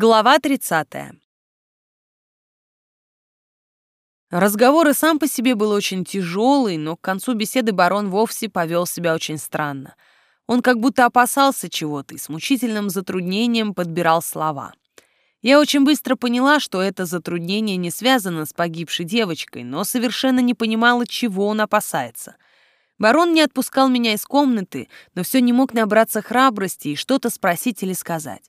Глава 30. Разговор и сам по себе был очень тяжелый, но к концу беседы барон вовсе повел себя очень странно. Он как будто опасался чего-то и с мучительным затруднением подбирал слова. Я очень быстро поняла, что это затруднение не связано с погибшей девочкой, но совершенно не понимала, чего он опасается. Барон не отпускал меня из комнаты, но все не мог набраться храбрости и что-то спросить или сказать.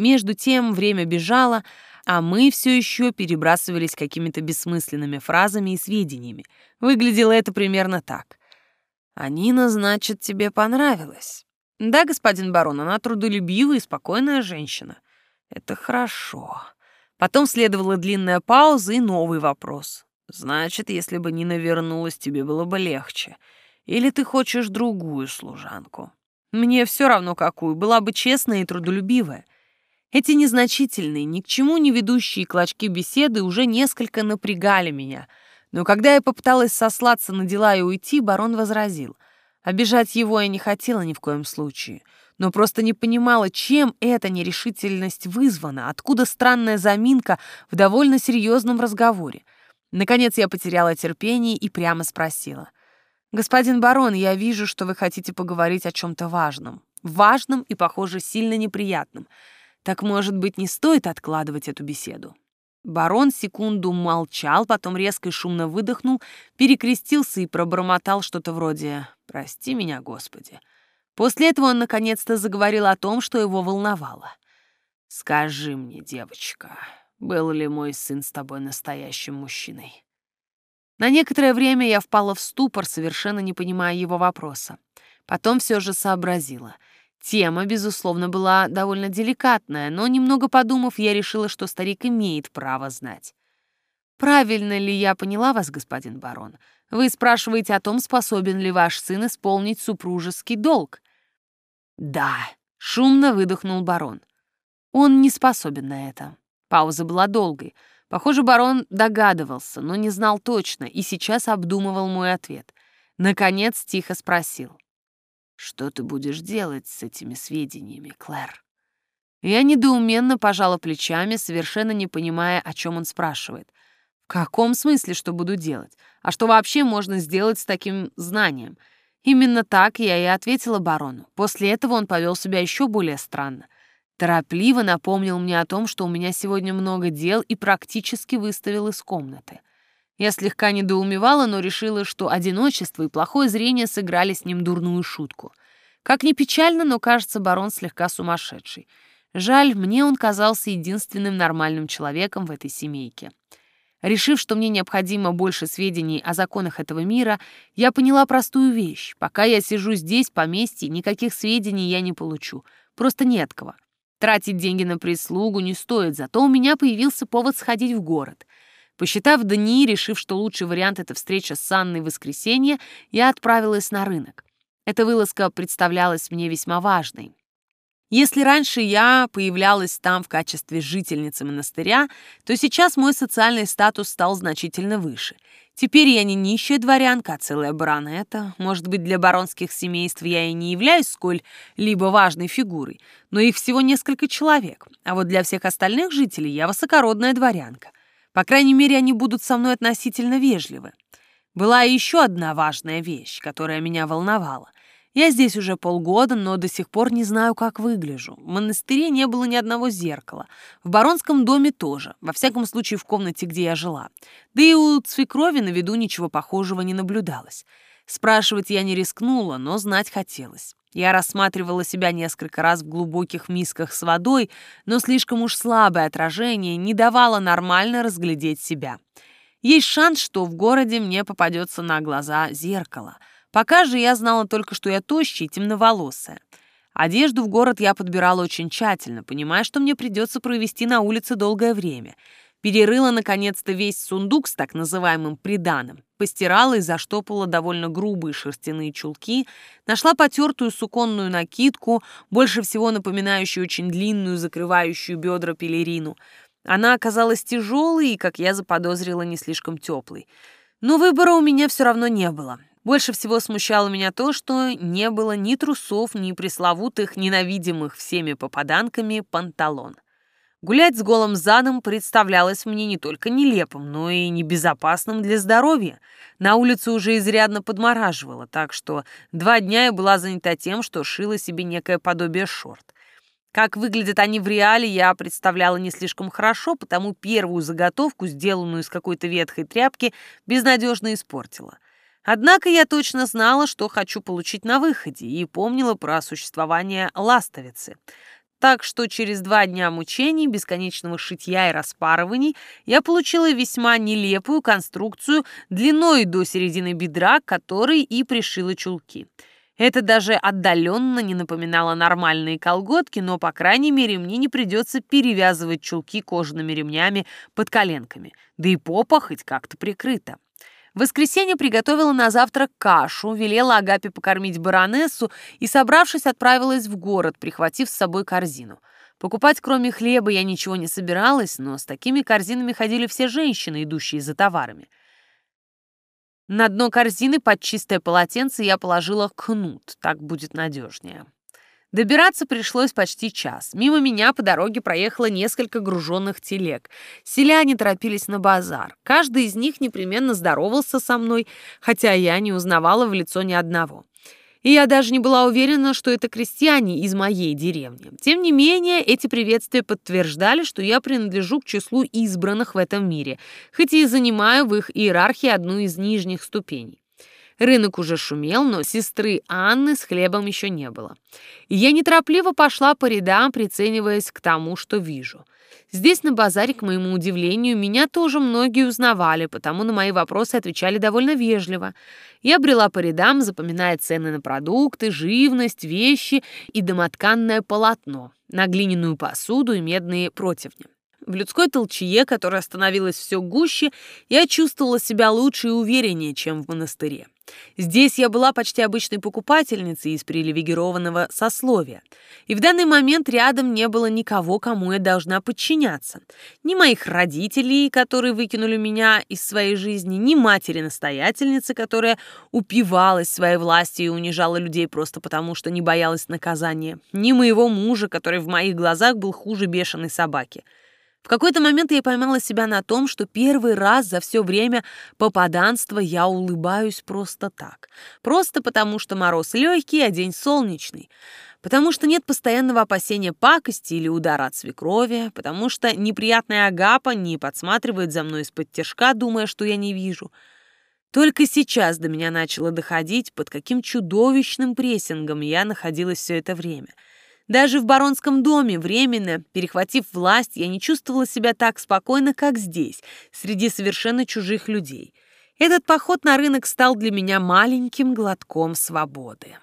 Между тем время бежало, а мы все еще перебрасывались какими-то бессмысленными фразами и сведениями. Выглядело это примерно так. «Анина, значит, тебе понравилась?» «Да, господин барон, она трудолюбивая и спокойная женщина». «Это хорошо». Потом следовала длинная пауза и новый вопрос. «Значит, если бы Нина вернулась, тебе было бы легче. Или ты хочешь другую служанку?» «Мне все равно какую, была бы честная и трудолюбивая». Эти незначительные, ни к чему не ведущие клочки беседы уже несколько напрягали меня. Но когда я попыталась сослаться на дела и уйти, барон возразил. Обижать его я не хотела ни в коем случае, но просто не понимала, чем эта нерешительность вызвана, откуда странная заминка в довольно серьезном разговоре. Наконец я потеряла терпение и прямо спросила. «Господин барон, я вижу, что вы хотите поговорить о чем-то важном. Важном и, похоже, сильно неприятном. Так, может быть, не стоит откладывать эту беседу? Барон секунду молчал, потом резко и шумно выдохнул, перекрестился и пробормотал что-то вроде «Прости меня, Господи». После этого он наконец-то заговорил о том, что его волновало. «Скажи мне, девочка, был ли мой сын с тобой настоящим мужчиной?» На некоторое время я впала в ступор, совершенно не понимая его вопроса. Потом все же сообразила — Тема, безусловно, была довольно деликатная, но, немного подумав, я решила, что старик имеет право знать. «Правильно ли я поняла вас, господин барон? Вы спрашиваете о том, способен ли ваш сын исполнить супружеский долг?» «Да», — шумно выдохнул барон. «Он не способен на это». Пауза была долгой. Похоже, барон догадывался, но не знал точно, и сейчас обдумывал мой ответ. Наконец тихо спросил. Что ты будешь делать с этими сведениями, Клэр? Я недоуменно пожала плечами, совершенно не понимая, о чем он спрашивает. В каком смысле, что буду делать? А что вообще можно сделать с таким знанием? Именно так я и ответила барону. После этого он повел себя еще более странно. Торопливо напомнил мне о том, что у меня сегодня много дел и практически выставил из комнаты. Я слегка недоумевала, но решила, что одиночество и плохое зрение сыграли с ним дурную шутку. Как ни печально, но кажется, барон слегка сумасшедший. Жаль, мне он казался единственным нормальным человеком в этой семейке. Решив, что мне необходимо больше сведений о законах этого мира, я поняла простую вещь. Пока я сижу здесь, в поместье, никаких сведений я не получу. Просто не от кого. Тратить деньги на прислугу не стоит, зато у меня появился повод сходить в город. Посчитав дни, решив, что лучший вариант — это встреча с Анной в воскресенье, я отправилась на рынок. Эта вылазка представлялась мне весьма важной. Если раньше я появлялась там в качестве жительницы монастыря, то сейчас мой социальный статус стал значительно выше. Теперь я не нищая дворянка, а целая баронета. Может быть, для баронских семейств я и не являюсь сколь-либо важной фигурой, но их всего несколько человек. А вот для всех остальных жителей я высокородная дворянка. По крайней мере, они будут со мной относительно вежливы. Была еще одна важная вещь, которая меня волновала. Я здесь уже полгода, но до сих пор не знаю, как выгляжу. В монастыре не было ни одного зеркала. В баронском доме тоже, во всяком случае в комнате, где я жила. Да и у свекрови на виду ничего похожего не наблюдалось. Спрашивать я не рискнула, но знать хотелось. Я рассматривала себя несколько раз в глубоких мисках с водой, но слишком уж слабое отражение не давало нормально разглядеть себя. Есть шанс, что в городе мне попадется на глаза зеркало. Пока же я знала только, что я тощая и темноволосая. Одежду в город я подбирала очень тщательно, понимая, что мне придется провести на улице долгое время — Перерыла, наконец-то, весь сундук с так называемым приданым, постирала и заштопала довольно грубые шерстяные чулки, нашла потертую суконную накидку, больше всего напоминающую очень длинную, закрывающую бедра пелерину. Она оказалась тяжелой и, как я заподозрила, не слишком теплой. Но выбора у меня все равно не было. Больше всего смущало меня то, что не было ни трусов, ни пресловутых, ненавидимых всеми попаданками панталон. Гулять с голым задом представлялось мне не только нелепым, но и небезопасным для здоровья. На улице уже изрядно подмораживало, так что два дня я была занята тем, что шила себе некое подобие шорт. Как выглядят они в реале, я представляла не слишком хорошо, потому первую заготовку, сделанную из какой-то ветхой тряпки, безнадежно испортила. Однако я точно знала, что хочу получить на выходе, и помнила про существование ластовицы — так что через два дня мучений, бесконечного шитья и распарываний, я получила весьма нелепую конструкцию длиной до середины бедра, которой и пришила чулки. Это даже отдаленно не напоминало нормальные колготки, но, по крайней мере, мне не придется перевязывать чулки кожаными ремнями под коленками, да и попа хоть как-то прикрыта. В воскресенье приготовила на завтрак кашу, велела Агапе покормить баронессу и, собравшись, отправилась в город, прихватив с собой корзину. Покупать кроме хлеба я ничего не собиралась, но с такими корзинами ходили все женщины, идущие за товарами. На дно корзины под чистое полотенце я положила кнут, так будет надежнее. Добираться пришлось почти час. Мимо меня по дороге проехало несколько груженных телег. Селяне торопились на базар. Каждый из них непременно здоровался со мной, хотя я не узнавала в лицо ни одного. И я даже не была уверена, что это крестьяне из моей деревни. Тем не менее, эти приветствия подтверждали, что я принадлежу к числу избранных в этом мире, хоть и занимаю в их иерархии одну из нижних ступеней. Рынок уже шумел, но сестры Анны с хлебом еще не было. И я неторопливо пошла по рядам, прицениваясь к тому, что вижу. Здесь на базаре, к моему удивлению, меня тоже многие узнавали, потому на мои вопросы отвечали довольно вежливо. Я брела по рядам, запоминая цены на продукты, живность, вещи и домотканное полотно, на глиняную посуду и медные противни. В людской толчье, которая становилась все гуще, я чувствовала себя лучше и увереннее, чем в монастыре. Здесь я была почти обычной покупательницей из привилегированного сословия, и в данный момент рядом не было никого, кому я должна подчиняться. Ни моих родителей, которые выкинули меня из своей жизни, ни матери-настоятельницы, которая упивалась своей властью и унижала людей просто потому, что не боялась наказания, ни моего мужа, который в моих глазах был хуже бешеной собаки — в какой-то момент я поймала себя на том, что первый раз за все время попаданства я улыбаюсь просто так. Просто потому, что мороз легкий, а день солнечный. Потому что нет постоянного опасения пакости или удара от свекрови, потому что неприятная агапа не подсматривает за мной из-под тяжка, думая, что я не вижу. Только сейчас до меня начало доходить, под каким чудовищным прессингом я находилась все это время — даже в баронском доме, временно перехватив власть, я не чувствовала себя так спокойно, как здесь, среди совершенно чужих людей. Этот поход на рынок стал для меня маленьким глотком свободы.